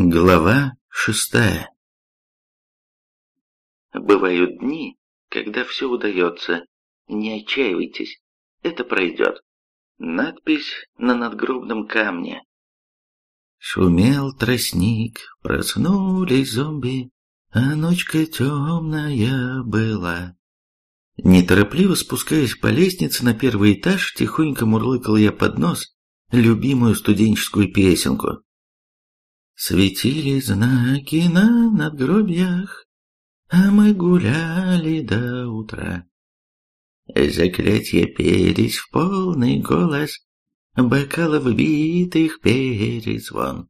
Глава шестая Бывают дни, когда все удается. Не отчаивайтесь, это пройдет. Надпись на надгробном камне. Шумел тростник, проснулись зомби, а ночка темная была. Неторопливо спускаясь по лестнице на первый этаж, тихонько мурлыкал я под нос любимую студенческую песенку. Светили знаки на надгробьях, а мы гуляли до утра. Заклятия пелись в полный голос, бокалов битых перезвон.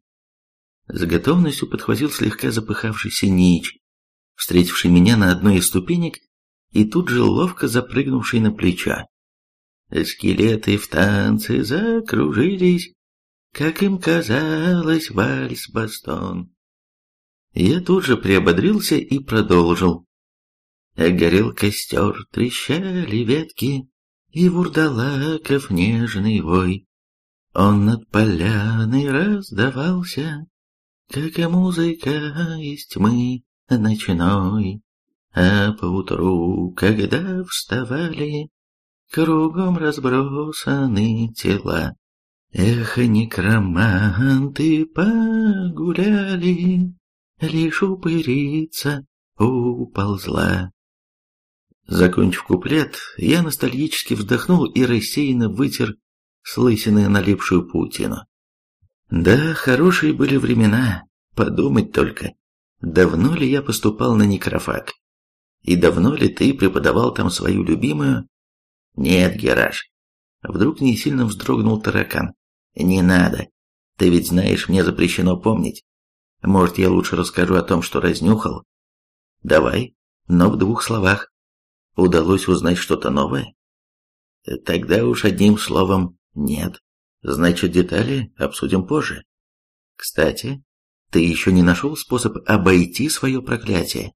С готовностью подхватил слегка запыхавшийся Нич, встретивший меня на одной из ступенек и тут же ловко запрыгнувший на плечо. Скелеты в танце закружились, как им казалось, вальс-бастон. Я тут же приободрился и продолжил. Горел костер, трещали ветки, и вурдалаков нежный вой. Он над поляной раздавался, как и музыка из тьмы ночной. А поутру, когда вставали, кругом разбросаны тела, Эх, некроманты погуляли, Лишь упырица уползла. Закончив куплет, я ностальгически вздохнул и рассеянно вытер с лысины налипшую паутину. Да, хорошие были времена, подумать только. Давно ли я поступал на некрофак? И давно ли ты преподавал там свою любимую? Нет, Гераш. Вдруг не сильно вздрогнул таракан. «Не надо. Ты ведь знаешь, мне запрещено помнить. Может, я лучше расскажу о том, что разнюхал? Давай, но в двух словах. Удалось узнать что-то новое? Тогда уж одним словом нет. Значит, детали обсудим позже. Кстати, ты еще не нашел способ обойти свое проклятие?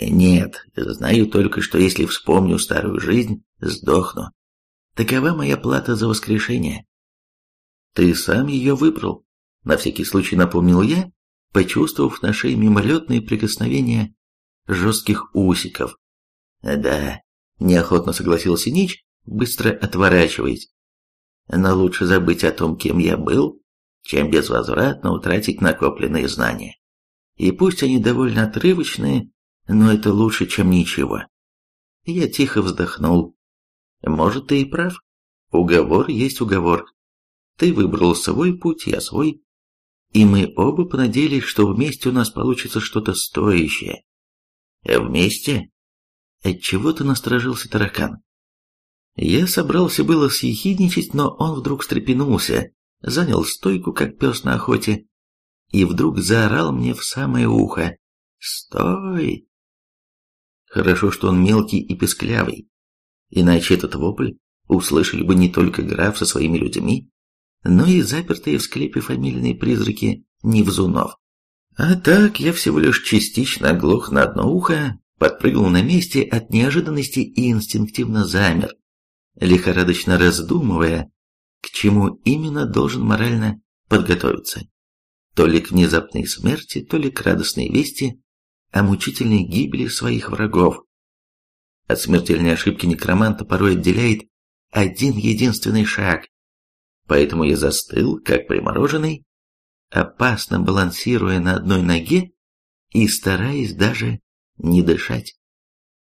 Нет, знаю только, что если вспомню старую жизнь, сдохну. Такова моя плата за воскрешение. Ты сам ее выбрал. На всякий случай напомнил я, почувствовав на шее мимолетные прикосновения жестких усиков. Да, неохотно согласился Нич, быстро отворачиваясь. Но лучше забыть о том, кем я был, чем безвозвратно утратить накопленные знания. И пусть они довольно отрывочные, но это лучше, чем ничего. Я тихо вздохнул. Может, ты и прав. Уговор есть уговор. Ты выбрал свой путь, я свой. И мы оба понадеялись, что вместе у нас получится что-то стоящее. Вместе? Отчего ты насторожился таракан? Я собрался было съехидничать, но он вдруг встрепенулся, занял стойку, как пес на охоте, и вдруг заорал мне в самое ухо. «Стой!» Хорошо, что он мелкий и песклявый, иначе этот вопль услышали бы не только граф со своими людьми, но и запертые в склепе фамильные призраки Невзунов. А так я всего лишь частично оглох на одно ухо, подпрыгнул на месте от неожиданности и инстинктивно замер, лихорадочно раздумывая, к чему именно должен морально подготовиться. То ли к внезапной смерти, то ли к радостной вести о мучительной гибели своих врагов. От смертельной ошибки некроманта порой отделяет один единственный шаг, поэтому я застыл, как примороженный, опасно балансируя на одной ноге и стараясь даже не дышать.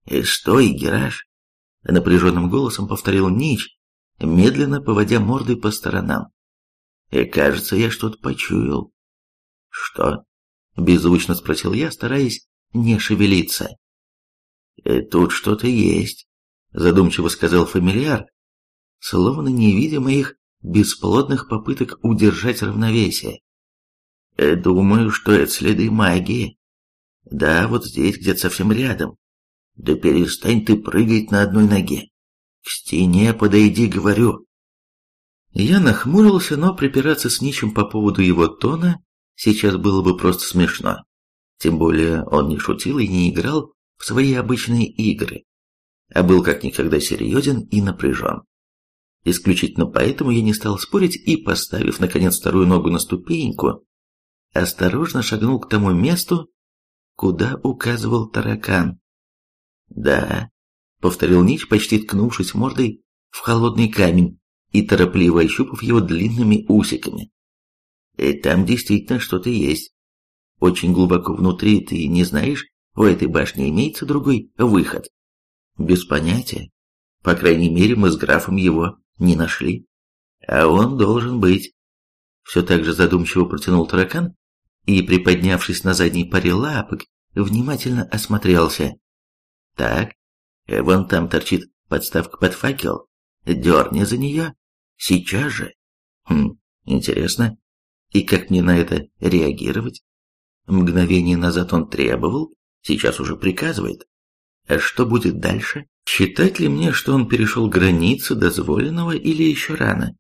«Э, «Стой, Гераш!» — напряженным голосом повторил Нич, медленно поводя мордой по сторонам. И «Э, кажется, я что-то почуял. «Что?» — беззвучно спросил я, стараясь не шевелиться. «Э, «Тут что-то есть», — задумчиво сказал фамильяр, словно не видя моих бесплодных попыток удержать равновесие. Э, думаю, что это следы магии. Да, вот здесь, где-то совсем рядом. Да перестань ты прыгать на одной ноге. К стене подойди, говорю. Я нахмурился, но припираться с Ничем по поводу его тона сейчас было бы просто смешно. Тем более он не шутил и не играл в свои обычные игры, а был как никогда серьезен и напряжен. Исключительно поэтому я не стал спорить и, поставив, наконец, вторую ногу на ступеньку, осторожно шагнул к тому месту, куда указывал таракан. «Да», — повторил Нич, почти ткнувшись мордой в холодный камень и торопливо ощупав его длинными усиками. И там действительно что-то есть. Очень глубоко внутри ты не знаешь, у этой башни имеется другой выход. Без понятия. По крайней мере, мы с графом его не нашли. А он должен быть. Все так же задумчиво протянул таракан и, приподнявшись на задней паре лапок, внимательно осмотрелся. Так, вон там торчит подставка под факел. Дерни за нее. Сейчас же. Хм, интересно. И как мне на это реагировать? Мгновение назад он требовал, сейчас уже приказывает. А что будет дальше? Считать ли мне, что он перешел границу дозволенного или еще рано?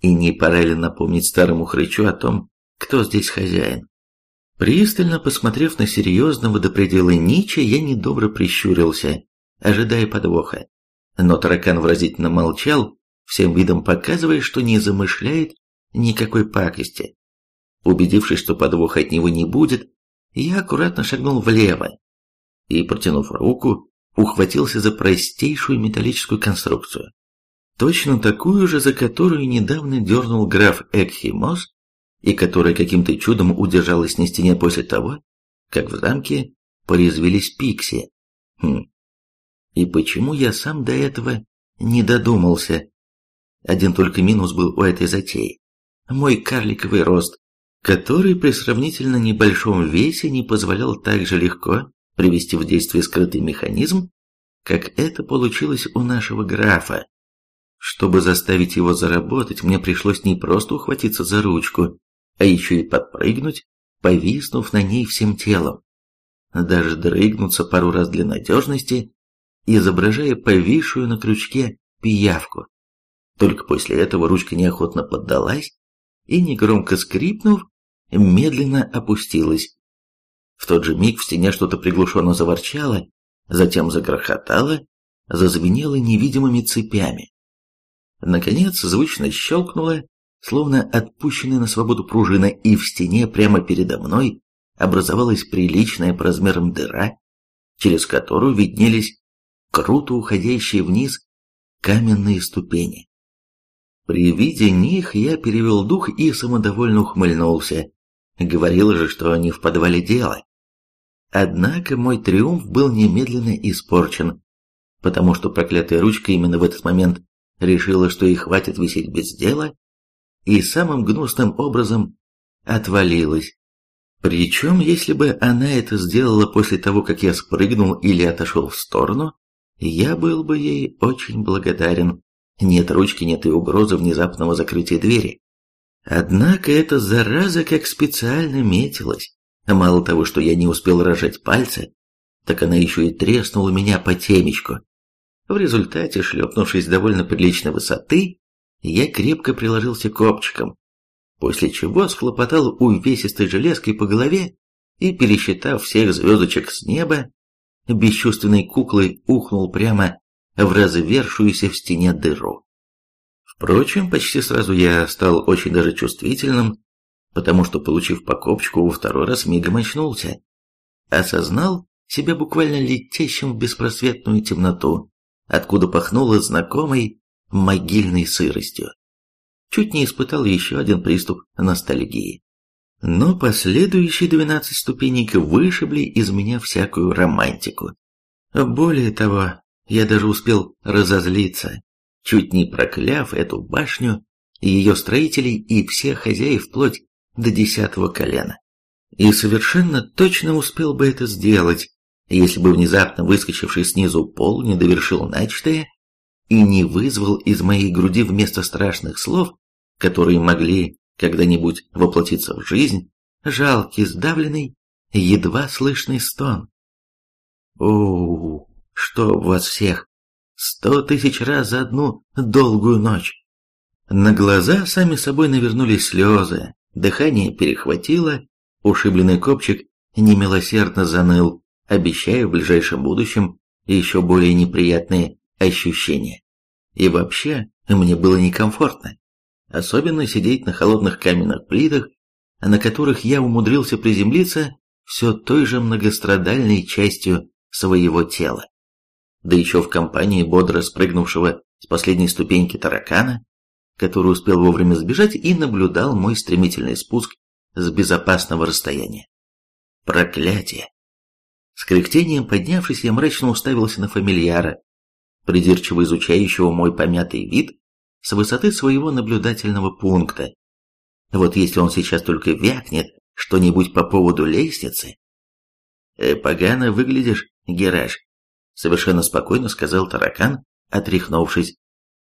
И не пора ли напомнить старому хрычу о том, кто здесь хозяин? Пристально посмотрев на серьезного до предела Нича, я недобро прищурился, ожидая подвоха. Но таракан выразительно молчал, всем видом показывая, что не замышляет никакой пакости. Убедившись, что подвоха от него не будет, я аккуратно шагнул влево и, протянув руку, ухватился за простейшую металлическую конструкцию. Точно такую же, за которую недавно дернул граф Экхимос, и которая каким-то чудом удержалась на стене после того, как в замке порезвились пикси. Хм. И почему я сам до этого не додумался? Один только минус был у этой затеи. Мой карликовый рост, который при сравнительно небольшом весе не позволял так же легко привести в действие скрытый механизм, как это получилось у нашего графа. Чтобы заставить его заработать, мне пришлось не просто ухватиться за ручку, а еще и подпрыгнуть, повиснув на ней всем телом. Даже дрыгнуться пару раз для надежности, изображая повисшую на крючке пиявку. Только после этого ручка неохотно поддалась и, негромко скрипнув, медленно опустилась. В тот же миг в стене что-то приглушенно заворчало, затем загрохотало, зазвенело невидимыми цепями. Наконец звучно щелкнуло, словно отпущенная на свободу пружина, и в стене прямо передо мной образовалась приличная по размерам дыра, через которую виднелись круто уходящие вниз каменные ступени. При виде них я перевел дух и самодовольно ухмыльнулся. Говорил же, что не в подвале дело. Однако мой триумф был немедленно испорчен, потому что проклятая ручка именно в этот момент решила, что ей хватит висеть без дела, и самым гнусным образом отвалилась. Причем, если бы она это сделала после того, как я спрыгнул или отошел в сторону, я был бы ей очень благодарен. Нет ручки, нет и угрозы внезапного закрытия двери. Однако эта зараза как специально метилась. Мало того, что я не успел рожать пальцы, так она еще и треснула меня по темечку. В результате, шлепнувшись довольно приличной высоты, я крепко приложился копчиком, после чего схлопотал увесистой железкой по голове и, пересчитав всех звездочек с неба, бесчувственной куклой ухнул прямо в развершуюся в стене дыру. Впрочем, почти сразу я стал очень даже чувствительным, потому что, получив по копчику, во второй раз мигом очнулся. Осознал себя буквально летящим в беспросветную темноту, откуда пахнуло знакомой могильной сыростью. Чуть не испытал еще один приступ ностальгии. Но последующие двенадцать ступенек вышибли из меня всякую романтику. Более того, я даже успел разозлиться, чуть не прокляв эту башню, ее строителей и всех хозяев вплоть до десятого колена. И совершенно точно успел бы это сделать, если бы внезапно выскочивший снизу пол не довершил начатое и не вызвал из моей груди вместо страшных слов, которые могли когда-нибудь воплотиться в жизнь, жалкий, сдавленный, едва слышный стон. О, что в вас всех! Сто тысяч раз за одну долгую ночь! На глаза сами собой навернулись слезы, дыхание перехватило, ушибленный копчик немилосердно заныл, обещая в ближайшем будущем еще более неприятные ощущения. И вообще, мне было некомфортно. Особенно сидеть на холодных каменных плитах, на которых я умудрился приземлиться все той же многострадальной частью своего тела. Да еще в компании бодро спрыгнувшего с последней ступеньки таракана, который успел вовремя сбежать и наблюдал мой стремительный спуск с безопасного расстояния. Проклятие! С кряхтением поднявшись, я мрачно уставился на фамильяра, придирчиво изучающего мой помятый вид с высоты своего наблюдательного пункта. Вот если он сейчас только вякнет что-нибудь по поводу лестницы... «Э, «Погано выглядишь, Гераш», — совершенно спокойно сказал таракан, отряхнувшись.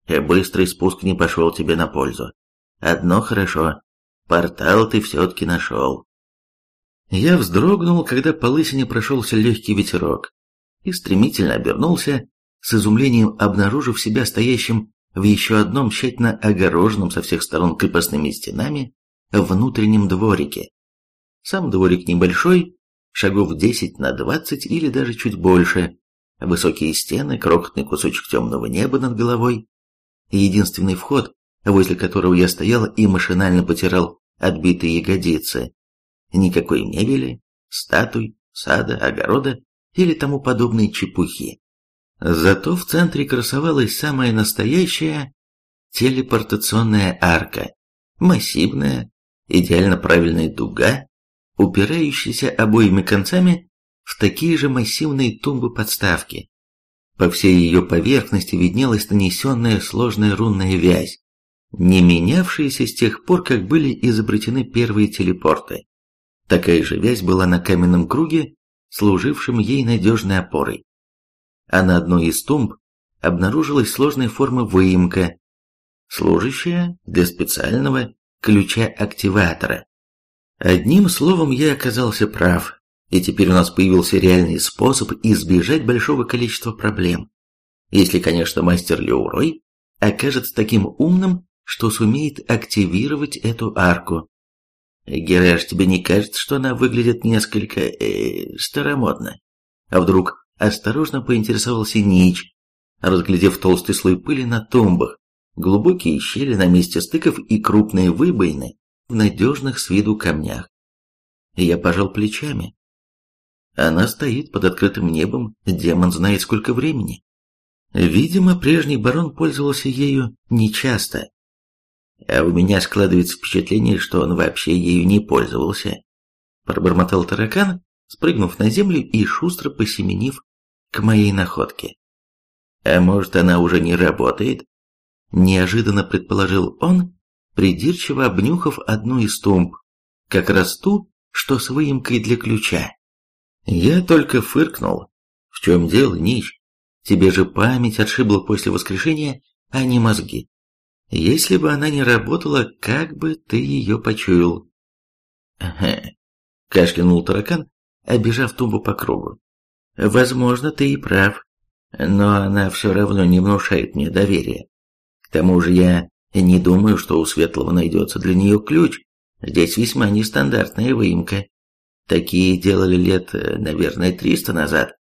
«Э, «Быстрый спуск не пошел тебе на пользу. Одно хорошо, портал ты все-таки нашел». Я вздрогнул, когда по лысине прошелся легкий ветерок, и стремительно обернулся, с изумлением обнаружив себя стоящим в еще одном тщательно огороженном со всех сторон крепостными стенами внутреннем дворике. Сам дворик небольшой, шагов 10 на 20 или даже чуть больше, высокие стены, крохотный кусочек темного неба над головой, единственный вход, возле которого я стоял и машинально потирал отбитые ягодицы. Никакой мебели, статуй, сада, огорода или тому подобной чепухи. Зато в центре красовалась самая настоящая телепортационная арка, массивная, идеально правильная дуга, упирающаяся обоими концами в такие же массивные тумбы-подставки. По всей ее поверхности виднелась нанесенная сложная рунная вязь, не менявшаяся с тех пор, как были изобретены первые телепорты. Такая же вязь была на каменном круге, служившем ей надежной опорой а на одной из тумб обнаружилась сложной формы выемка, служащая для специального ключа-активатора. Одним словом, я оказался прав, и теперь у нас появился реальный способ избежать большого количества проблем. Если, конечно, мастер Леурой окажется таким умным, что сумеет активировать эту арку. Гераш, тебе не кажется, что она выглядит несколько э, старомодно? А вдруг Осторожно поинтересовался Нич, разглядев толстый слой пыли на тумбах, глубокие щели на месте стыков и крупные выбоины в надежных с виду камнях. Я пожал плечами. Она стоит под открытым небом, демон знает сколько времени. Видимо, прежний барон пользовался ею нечасто. А у меня складывается впечатление, что он вообще ею не пользовался. Пробормотал таракан, спрыгнув на землю и шустро посеменив к моей находке. А может, она уже не работает? Неожиданно предположил он, придирчиво обнюхав одну из тумб, как раз ту, что с выемкой для ключа. Я только фыркнул. В чем дело, Нич? Тебе же память отшибла после воскрешения, а не мозги. Если бы она не работала, как бы ты ее почуял? Ага, кашлянул таракан, обижав тумбу по кругу. Возможно, ты и прав, но она все равно не внушает мне доверия. К тому же я не думаю, что у Светлого найдется для нее ключ. Здесь весьма нестандартная выемка. Такие делали лет, наверное, триста назад,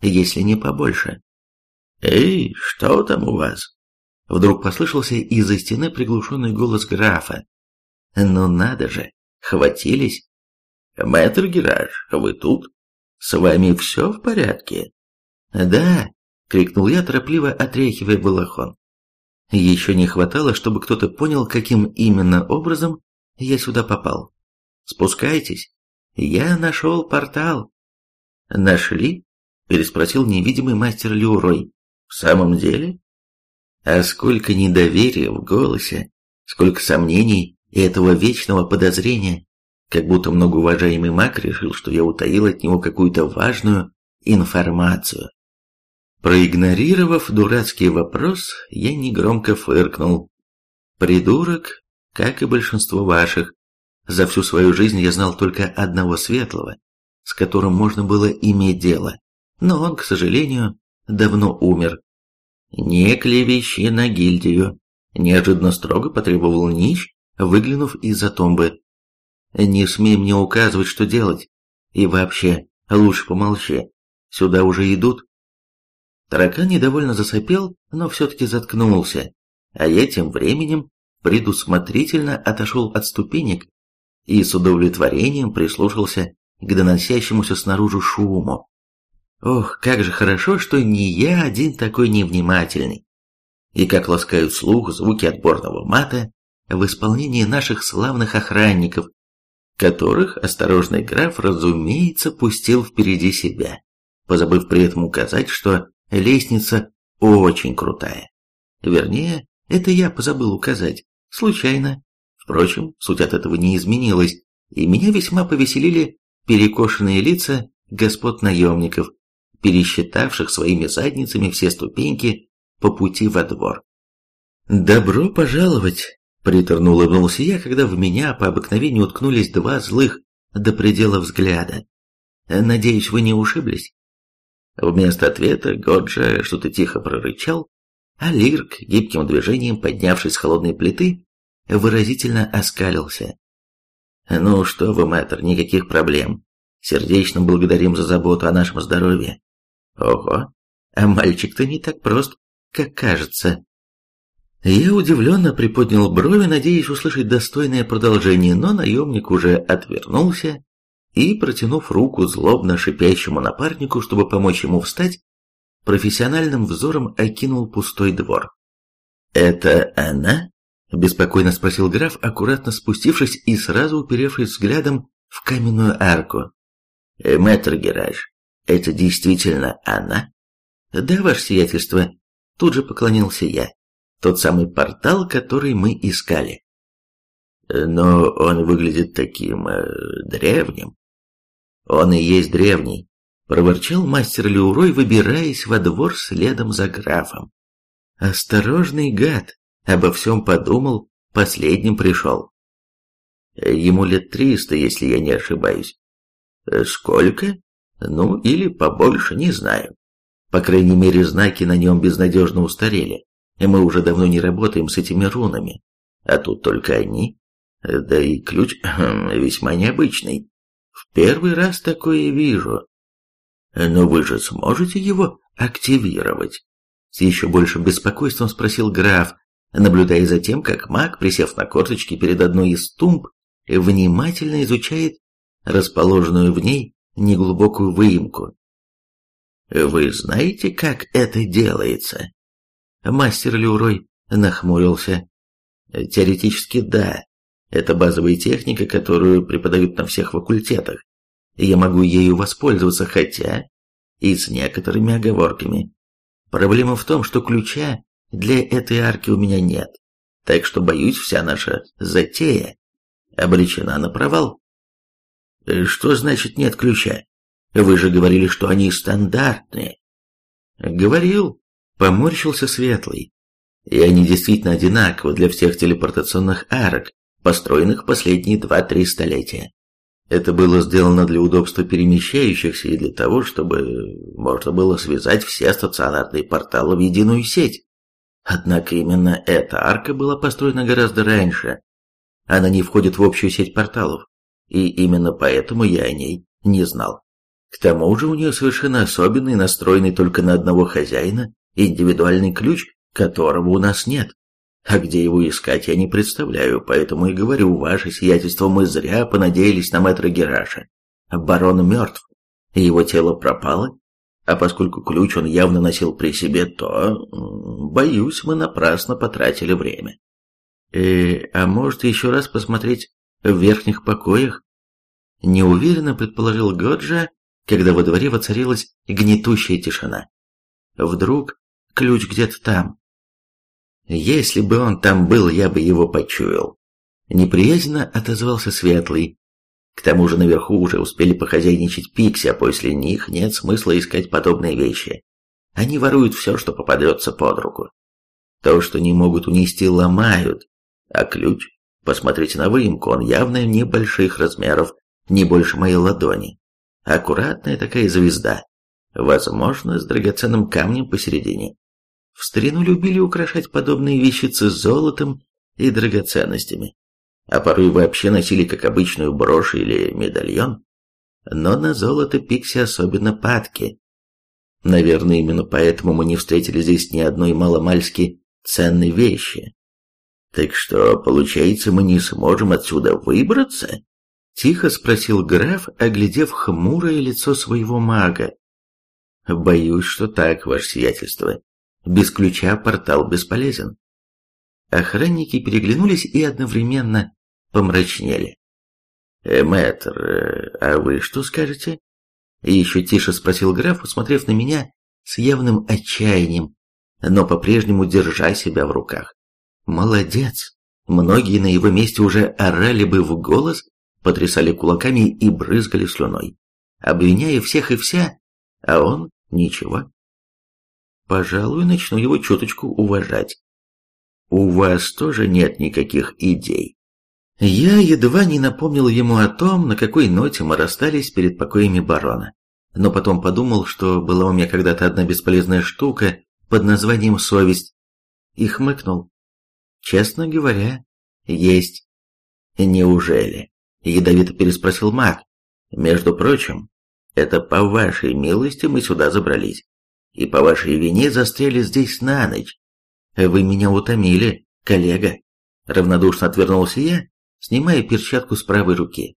если не побольше. «Эй, что там у вас?» Вдруг послышался из-за стены приглушенный голос графа. «Ну надо же, хватились!» «Мэтр Гераж, вы тут?» «С вами все в порядке?» «Да!» — крикнул я, торопливо отряхивая балахон. Еще не хватало, чтобы кто-то понял, каким именно образом я сюда попал. «Спускайтесь. Я нашел портал». «Нашли?» — переспросил невидимый мастер Люрой. «В самом деле?» А сколько недоверия в голосе, сколько сомнений и этого вечного подозрения как будто многоуважаемый маг решил, что я утаил от него какую-то важную информацию. Проигнорировав дурацкий вопрос, я негромко фыркнул. «Придурок, как и большинство ваших. За всю свою жизнь я знал только одного светлого, с которым можно было иметь дело, но он, к сожалению, давно умер. Не клевещи на гильдию», — неожиданно строго потребовал Нич, выглянув из-за тумбы. Не смей мне указывать, что делать. И вообще, лучше помолчи. Сюда уже идут. Таракан недовольно засопел, но все-таки заткнулся. А я тем временем предусмотрительно отошел от ступенек и с удовлетворением прислушался к доносящемуся снаружи шуму. Ох, как же хорошо, что не я один такой невнимательный. И как ласкают слух звуки отборного мата в исполнении наших славных охранников, которых осторожный граф, разумеется, пустил впереди себя, позабыв при этом указать, что лестница очень крутая. Вернее, это я позабыл указать, случайно. Впрочем, суть от этого не изменилась, и меня весьма повеселили перекошенные лица господ наемников, пересчитавших своими задницами все ступеньки по пути во двор. «Добро пожаловать!» — приторно улыбнулся я, когда в меня по обыкновению уткнулись два злых до предела взгляда. «Надеюсь, вы не ушиблись?» Вместо ответа Годжа что-то тихо прорычал, а Лирк, гибким движением поднявшись с холодной плиты, выразительно оскалился. «Ну что вы, мэтр, никаких проблем. Сердечно благодарим за заботу о нашем здоровье. Ого, а мальчик-то не так прост, как кажется». Я удивленно приподнял брови, надеясь услышать достойное продолжение, но наемник уже отвернулся и, протянув руку злобно шипящему напарнику, чтобы помочь ему встать, профессиональным взором окинул пустой двор. «Это она?» – беспокойно спросил граф, аккуратно спустившись и сразу уперевшись взглядом в каменную арку. «Э, «Мэтр Гераж, это действительно она?» «Да, ваше сиятельство», – тут же поклонился я. «Тот самый портал, который мы искали». «Но он выглядит таким... Э, древним». «Он и есть древний», — проворчал мастер Леурой, выбираясь во двор следом за графом. «Осторожный гад, обо всем подумал, последним пришел». «Ему лет триста, если я не ошибаюсь». «Сколько? Ну, или побольше, не знаю. По крайней мере, знаки на нем безнадежно устарели, и мы уже давно не работаем с этими рунами. А тут только они. Да и ключ весьма необычный. В первый раз такое вижу. Но вы же сможете его активировать? С еще большим беспокойством спросил граф, наблюдая за тем, как маг, присев на корточки перед одной из тумб, внимательно изучает расположенную в ней неглубокую выемку. «Вы знаете, как это делается?» Мастер Люрой нахмурился. «Теоретически да, это базовая техника, которую преподают на всех факультетах. Я могу ею воспользоваться, хотя и с некоторыми оговорками. Проблема в том, что ключа для этой арки у меня нет, так что, боюсь, вся наша затея обречена на провал. Что значит нет ключа? Вы же говорили, что они стандартные. Говорил, поморщился Светлый. И они действительно одинаковы для всех телепортационных арок, построенных последние два-три столетия. Это было сделано для удобства перемещающихся и для того, чтобы можно было связать все стационарные порталы в единую сеть. Однако именно эта арка была построена гораздо раньше. Она не входит в общую сеть порталов, и именно поэтому я о ней не знал. К тому же у нее совершенно особенный, настроенный только на одного хозяина, индивидуальный ключ, которого у нас нет. А где его искать, я не представляю, поэтому и говорю, ваше сиятельство, мы зря понадеялись на мэтра Гераша. Барон мертв, его тело пропало, а поскольку ключ он явно носил при себе, то, боюсь, мы напрасно потратили время. Э, а может еще раз посмотреть в верхних покоях? Неуверенно предположил Годжа, когда во дворе воцарилась гнетущая тишина. Вдруг ключ где-то там, если бы он там был, я бы его почуял. Неприязненно отозвался Светлый. К тому же наверху уже успели похозяйничать Пикси, а после них нет смысла искать подобные вещи. Они воруют все, что попадется под руку. То, что не могут унести, ломают. А ключ? Посмотрите на выемку, он явно небольших размеров, не больше моей ладони. Аккуратная такая звезда. Возможно, с драгоценным камнем посередине. В старину любили украшать подобные вещицы золотом и драгоценностями, а порой вообще носили как обычную брошь или медальон. Но на золото Пикси особенно падки. Наверное, именно поэтому мы не встретили здесь ни одной маломальски ценной вещи. Так что, получается, мы не сможем отсюда выбраться? Тихо спросил граф, оглядев хмурое лицо своего мага. Боюсь, что так, ваше сиятельство. Без ключа портал бесполезен. Охранники переглянулись и одновременно помрачнели. «Э, «Мэтр, э, а вы что скажете?» Еще тише спросил граф, усмотрев на меня с явным отчаянием, но по-прежнему держа себя в руках. «Молодец!» Многие на его месте уже орали бы в голос, потрясали кулаками и брызгали слюной, обвиняя всех и вся, а он ничего. Пожалуй, начну его чуточку уважать. У вас тоже нет никаких идей. Я едва не напомнил ему о том, на какой ноте мы расстались перед покоями барона. Но потом подумал, что была у меня когда-то одна бесполезная штука под названием «совесть», и хмыкнул. Честно говоря, есть. Неужели? Ядовито переспросил маг. Между прочим, это по вашей милости мы сюда забрались. И по вашей вине застряли здесь на ночь. Вы меня утомили, коллега. Равнодушно отвернулся я, снимая перчатку с правой руки.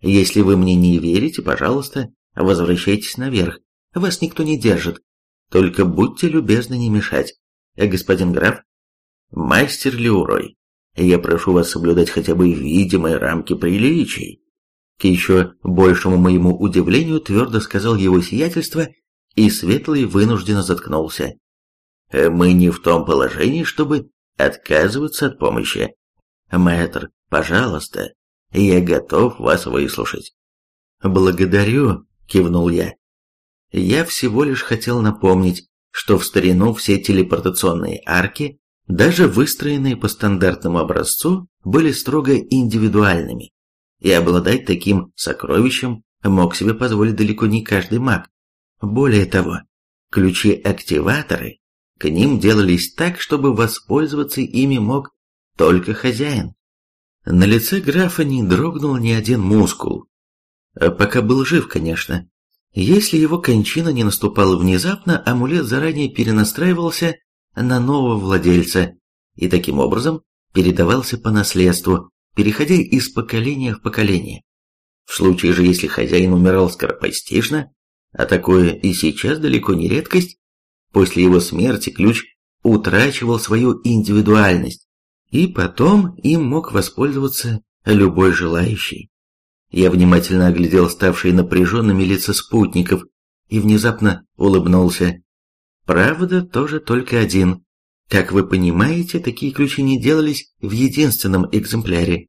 Если вы мне не верите, пожалуйста, возвращайтесь наверх. Вас никто не держит. Только будьте любезны не мешать. Господин граф, мастер Леурой, я прошу вас соблюдать хотя бы видимые рамки приличий. К еще большему моему удивлению твердо сказал его сиятельство, и Светлый вынужденно заткнулся. Мы не в том положении, чтобы отказываться от помощи. Мэтр, пожалуйста, я готов вас выслушать. Благодарю, кивнул я. Я всего лишь хотел напомнить, что в старину все телепортационные арки даже выстроенные по стандартному образцу, были строго индивидуальными, и обладать таким сокровищем мог себе позволить далеко не каждый маг. Более того, ключи-активаторы к ним делались так, чтобы воспользоваться ими мог только хозяин. На лице графа не дрогнул ни один мускул. Пока был жив, конечно. Если его кончина не наступала внезапно, амулет заранее перенастраивался на нового владельца и таким образом передавался по наследству, переходя из поколения в поколение. В случае же, если хозяин умирал скоропостижно, а такое и сейчас далеко не редкость, после его смерти ключ утрачивал свою индивидуальность, и потом им мог воспользоваться любой желающий. Я внимательно оглядел ставшие напряженными лица спутников и внезапно улыбнулся. Правда, тоже только один. Как вы понимаете, такие ключи не делались в единственном экземпляре.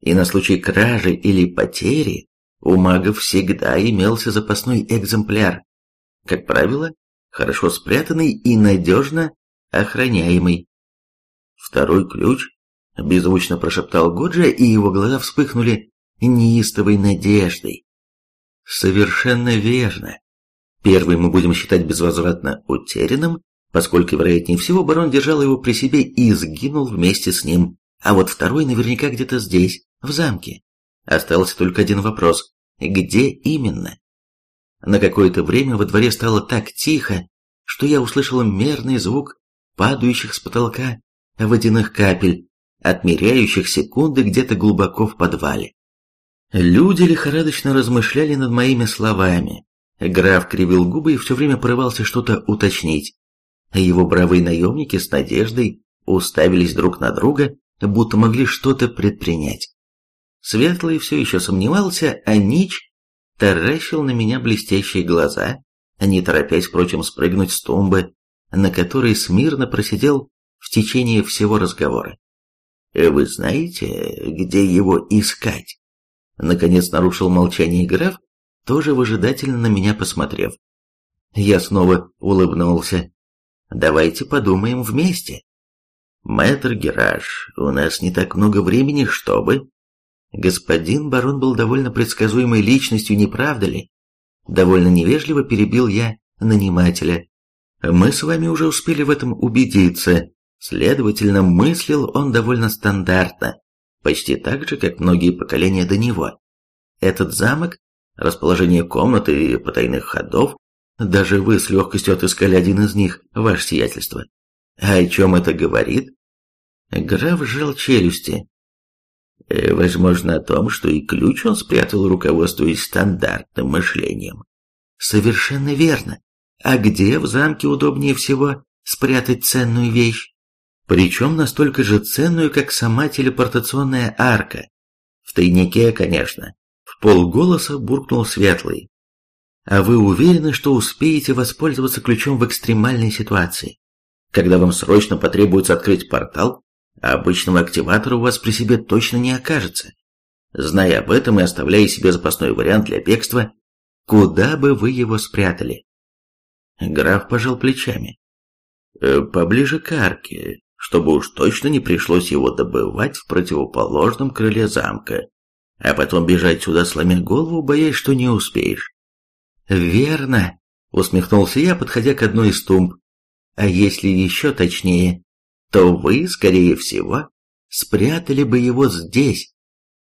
И на случай кражи или потери у магов всегда имелся запасной экземпляр. Как правило, хорошо спрятанный и надежно охраняемый. Второй ключ, беззвучно прошептал Годжа, и его глаза вспыхнули неистовой надеждой. Совершенно верно. Первый мы будем считать безвозвратно утерянным, поскольку, вероятнее всего, барон держал его при себе и сгинул вместе с ним. А вот второй наверняка где-то здесь, в замке. Остался только один вопрос. Где именно? На какое-то время во дворе стало так тихо, что я услышал мерный звук падающих с потолка водяных капель, отмеряющих секунды где-то глубоко в подвале. Люди лихорадочно размышляли над моими словами, Граф кривил губы и все время порывался что-то уточнить. Его бравые наемники с надеждой уставились друг на друга, будто могли что-то предпринять. Светлый все еще сомневался, а Нич таращил на меня блестящие глаза, не торопясь, впрочем, спрыгнуть с тумбы, на которой смирно просидел в течение всего разговора. «Вы знаете, где его искать?» Наконец нарушил молчание граф, тоже выжидательно на меня посмотрев. Я снова улыбнулся. «Давайте подумаем вместе». «Мэтр Гераш, у нас не так много времени, чтобы...» Господин барон был довольно предсказуемой личностью, не правда ли? Довольно невежливо перебил я нанимателя. Мы с вами уже успели в этом убедиться. Следовательно, мыслил он довольно стандартно, почти так же, как многие поколения до него. Этот замок расположение комнаты и потайных ходов. Даже вы с легкостью отыскали один из них, ваше сиятельство. А о чем это говорит? Граф сжал челюсти. Э, возможно, о том, что и ключ он спрятал, руководствуясь стандартным мышлением. Совершенно верно. А где в замке удобнее всего спрятать ценную вещь? Причем настолько же ценную, как сама телепортационная арка. В тайнике, конечно. В полголоса буркнул Светлый. А вы уверены, что успеете воспользоваться ключом в экстремальной ситуации? Когда вам срочно потребуется открыть портал, обычного активатора у вас при себе точно не окажется. Зная об этом и оставляя себе запасной вариант для бегства, куда бы вы его спрятали? Граф пожал плечами. «Э, поближе к арке, чтобы уж точно не пришлось его добывать в противоположном крыле замка, а потом бежать сюда, сломя голову, боясь, что не успеешь. «Верно», — усмехнулся я, подходя к одной из тумб. «А если еще точнее, то вы, скорее всего, спрятали бы его здесь,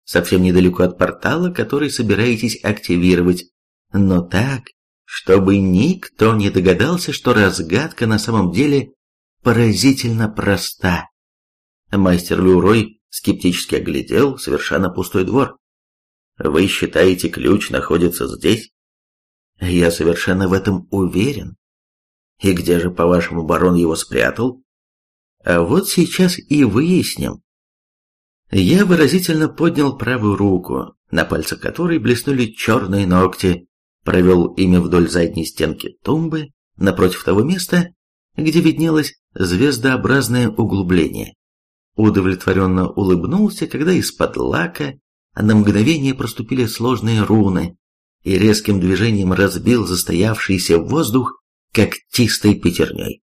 совсем недалеко от портала, который собираетесь активировать, но так, чтобы никто не догадался, что разгадка на самом деле поразительно проста. Мастер Люрой скептически оглядел совершенно пустой двор. «Вы считаете, ключ находится здесь?» «Я совершенно в этом уверен». «И где же, по-вашему, барон его спрятал?» «А вот сейчас и выясним». Я выразительно поднял правую руку, на пальцах которой блеснули черные ногти, провел ими вдоль задней стенки тумбы, напротив того места, где виднелось звездообразное углубление. Удовлетворенно улыбнулся, когда из-под лака на мгновение проступили сложные руны и резким движением разбил застоявшийся воздух когтистой пятерней.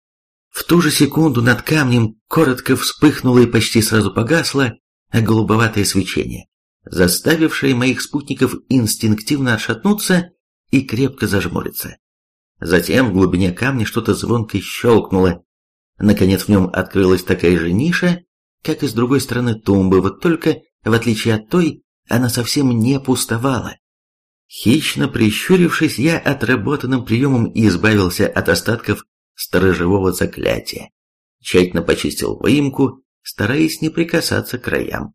В ту же секунду над камнем коротко вспыхнуло и почти сразу погасло голубоватое свечение, заставившее моих спутников инстинктивно отшатнуться и крепко зажмуриться. Затем в глубине камня что-то звонко щелкнуло. Наконец в нем открылась такая же ниша, как и с другой стороны тумбы, вот только, в отличие от той, она совсем не пустовала. Хищно прищурившись, я отработанным приемом избавился от остатков сторожевого заклятия. Тщательно почистил выемку, стараясь не прикасаться к краям.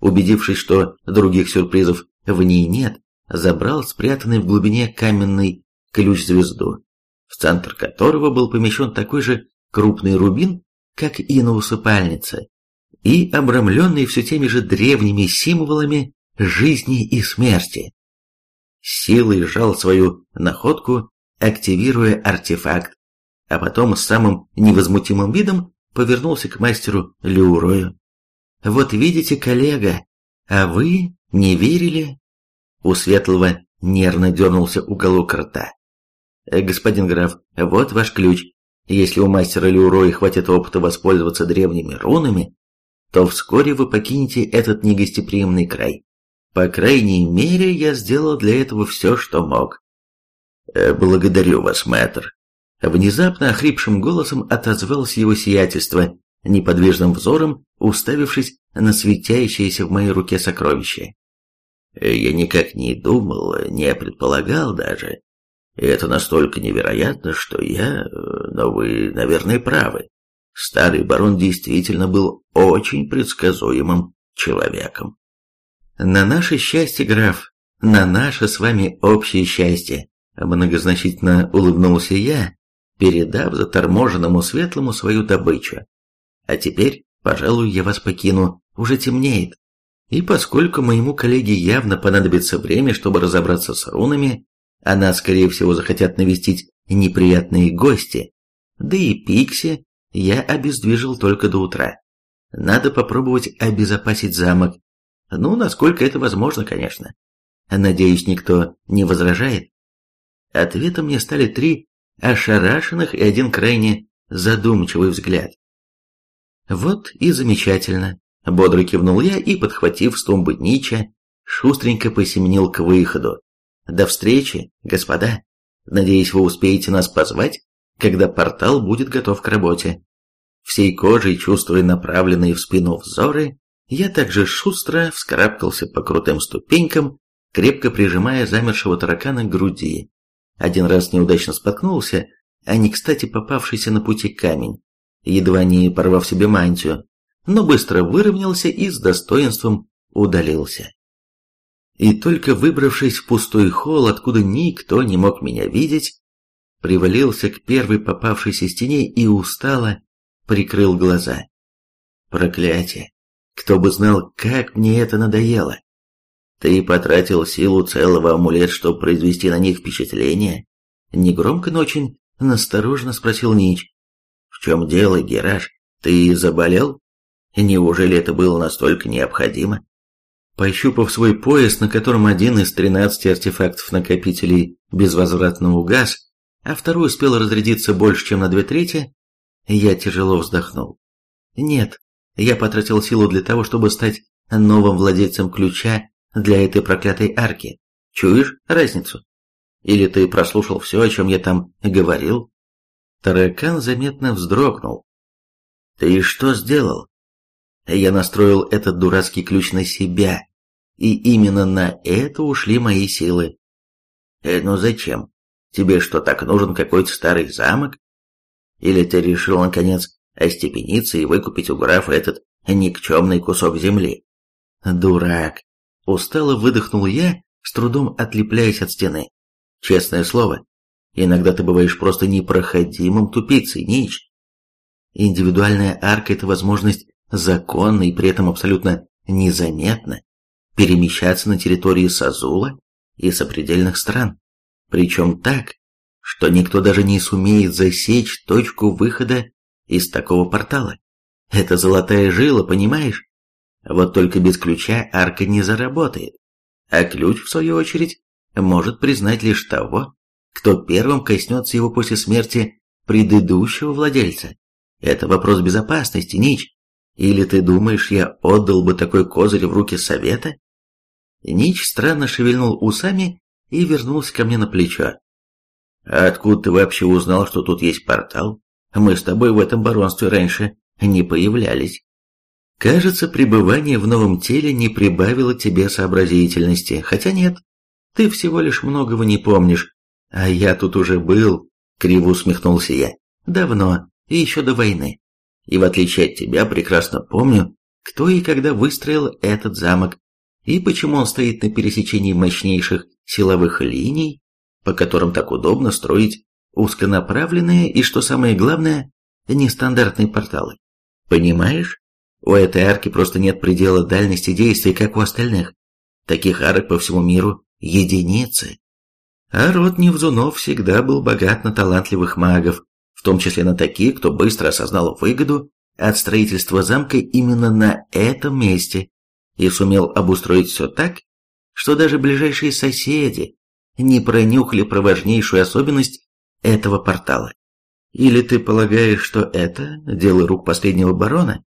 Убедившись, что других сюрпризов в ней нет, забрал спрятанный в глубине каменный ключ-звезду, в центр которого был помещен такой же крупный рубин, как и на усыпальнице, и обрамленный все теми же древними символами жизни и смерти. Силой сжал свою находку, активируя артефакт, а потом с самым невозмутимым видом повернулся к мастеру Люрою. «Вот видите, коллега, а вы не верили?» У Светлого нервно дернулся уголок рта. Э, «Господин граф, вот ваш ключ. Если у мастера Люроя хватит опыта воспользоваться древними рунами, то вскоре вы покинете этот негостеприимный край. По крайней мере, я сделал для этого все, что мог». Э, «Благодарю вас, мэтр». Внезапно охрипшим голосом отозвался его сиятельство, неподвижным взором уставившись на светящееся в моей руке сокровище. «Я никак не думал, не предполагал даже, это настолько невероятно, что я... Но вы, наверное, правы. Старый барон действительно был очень предсказуемым человеком. На наше счастье, граф, на наше с вами общее счастье, многозначительно улыбнулся я, передав заторможенному светлому свою добычу. А теперь, пожалуй, я вас покину, уже темнеет. И поскольку моему коллеге явно понадобится время, чтобы разобраться с рунами, а нас, скорее всего, захотят навестить неприятные гости. Да и Пикси я обездвижил только до утра. Надо попробовать обезопасить замок. Ну, насколько это возможно, конечно. Надеюсь, никто не возражает. Ответом мне стали три ошарашенных и один крайне задумчивый взгляд. Вот и замечательно. Бодро кивнул я и, подхватив с тумбы Нича, шустренько посеменил к выходу. До встречи, господа. Надеюсь, вы успеете нас позвать, когда портал будет готов к работе. Всей кожей, чувствуя направленные в спину взоры, я также шустро вскарабкался по крутым ступенькам, крепко прижимая замершего таракана к груди. Один раз неудачно споткнулся, а не кстати попавшийся на пути камень, едва не порвав себе мантию, но быстро выровнялся и с достоинством удалился. И только выбравшись в пустой холл, откуда никто не мог меня видеть, привалился к первой попавшейся стене и устало прикрыл глаза. Проклятие! Кто бы знал, как мне это надоело. Ты потратил силу целого амулета, чтобы произвести на них впечатление? Негромко, но очень настороженно спросил Нич. В чем дело, Гераш? Ты заболел? Неужели это было настолько необходимо? Пощупав свой пояс, на котором один из тринадцати артефактов-накопителей безвозвратно угас, а второй успел разрядиться больше, чем на две трети, я тяжело вздохнул. Нет, я потратил силу для того, чтобы стать новым владельцем ключа для этой проклятой арки. Чуешь разницу? Или ты прослушал все, о чем я там говорил?» Таракан заметно вздрогнул. «Ты что сделал?» «Я настроил этот дурацкий ключ на себя, и именно на это ушли мои силы». «Э, ну зачем? Тебе что, так нужен какой-то старый замок? Или ты решил, наконец, остепениться и выкупить у графа этот никчемный кусок земли?» «Дурак!» Устало выдохнул я, с трудом отлепляясь от стены. Честное слово, иногда ты бываешь просто непроходимым тупицей, Нич. Индивидуальная арка – это возможность законно и при этом абсолютно незаметно перемещаться на территории Сазула и сопредельных стран. Причем так, что никто даже не сумеет засечь точку выхода из такого портала. Это золотая жила, понимаешь? Вот только без ключа арка не заработает. А ключ, в свою очередь, может признать лишь того, кто первым коснется его после смерти предыдущего владельца. Это вопрос безопасности, Нич. Или ты думаешь, я отдал бы такой козырь в руки совета? Нич странно шевельнул усами и вернулся ко мне на плечо. «А откуда ты вообще узнал, что тут есть портал? Мы с тобой в этом баронстве раньше не появлялись». Кажется, пребывание в новом теле не прибавило тебе сообразительности, хотя нет, ты всего лишь многого не помнишь. А я тут уже был, криво усмехнулся я. Давно, и еще до войны. И в отличие от тебя, прекрасно помню, кто и когда выстроил этот замок, и почему он стоит на пересечении мощнейших силовых линий, по которым так удобно строить узконаправленные и, что самое главное, нестандартные порталы. Понимаешь? У этой арки просто нет предела дальности действия, как у остальных. Таких арок по всему миру единицы. А род Невзунов всегда был богат на талантливых магов, в том числе на таких, кто быстро осознал выгоду от строительства замка именно на этом месте и сумел обустроить все так, что даже ближайшие соседи не пронюхали про важнейшую особенность этого портала. Или ты полагаешь, что это дело рук последнего барона?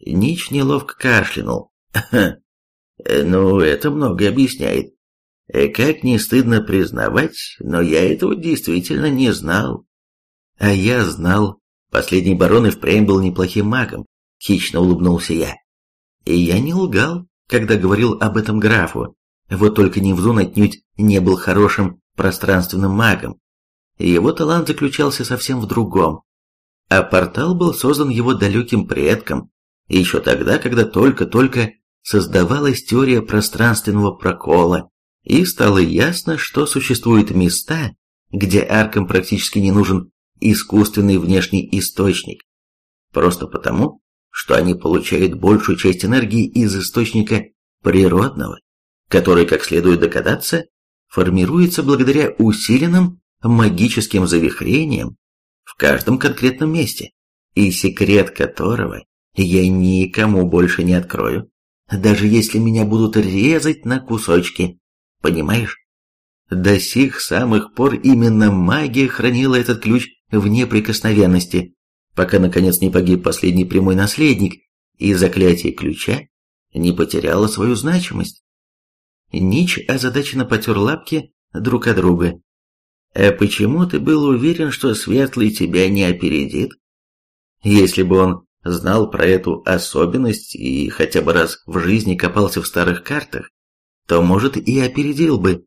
Нич неловко кашлянул. «Ну, это многое объясняет. Э, как не стыдно признавать, но я этого действительно не знал. А я знал. Последний барон и впрямь был неплохим магом, хищно улыбнулся я. И я не лгал, когда говорил об этом графу. Вот только Невзун отнюдь не был хорошим пространственным магом. Его талант заключался совсем в другом. А портал был создан его далеким предком, еще тогда, когда только-только создавалась теория пространственного прокола, и стало ясно, что существуют места, где аркам практически не нужен искусственный внешний источник, просто потому, что они получают большую часть энергии из источника природного, который, как следует догадаться, формируется благодаря усиленным магическим завихрениям в каждом конкретном месте, и секрет которого я никому больше не открою, даже если меня будут резать на кусочки. Понимаешь? До сих самых пор именно магия хранила этот ключ в неприкосновенности, пока наконец не погиб последний прямой наследник, и заклятие ключа не потеряло свою значимость. Нич озадаченно потер лапки друг от друга. «А почему ты был уверен, что Светлый тебя не опередит? Если бы он знал про эту особенность и хотя бы раз в жизни копался в старых картах, то, может, и опередил бы.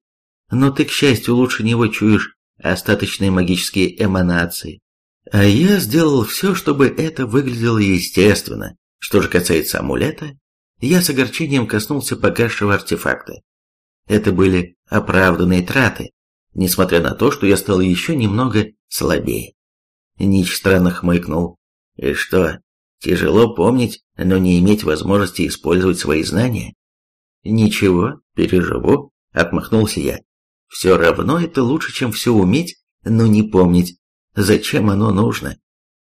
Но ты, к счастью, лучше него чуешь остаточные магические эманации. А я сделал все, чтобы это выглядело естественно. Что же касается амулета, Я с огорчением коснулся погасшего артефакта. Это были оправданные траты, несмотря на то, что я стал еще немного слабее. Нич странно хмыкнул. И что, тяжело помнить, но не иметь возможности использовать свои знания? Ничего, переживу, отмахнулся я. Все равно это лучше, чем все уметь, но не помнить. Зачем оно нужно?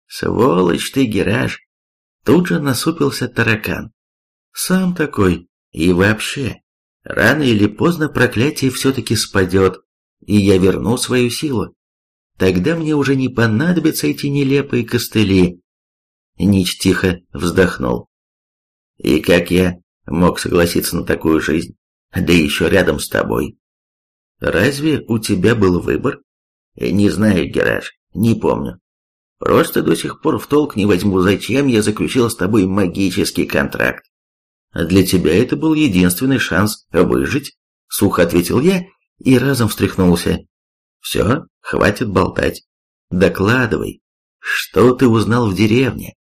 Сволочь ты, Гераж. Тут же насупился таракан. Сам такой. И вообще, рано или поздно проклятие все-таки спадет, и я верну свою силу. Тогда мне уже не понадобятся эти нелепые костыли. Нич тихо вздохнул. И как я мог согласиться на такую жизнь, да еще рядом с тобой? Разве у тебя был выбор? Не знаю, Гераж, не помню. Просто до сих пор в толк не возьму, зачем я заключил с тобой магический контракт. Для тебя это был единственный шанс выжить, сухо ответил я и разом встряхнулся. Все, хватит болтать. Докладывай, что ты узнал в деревне?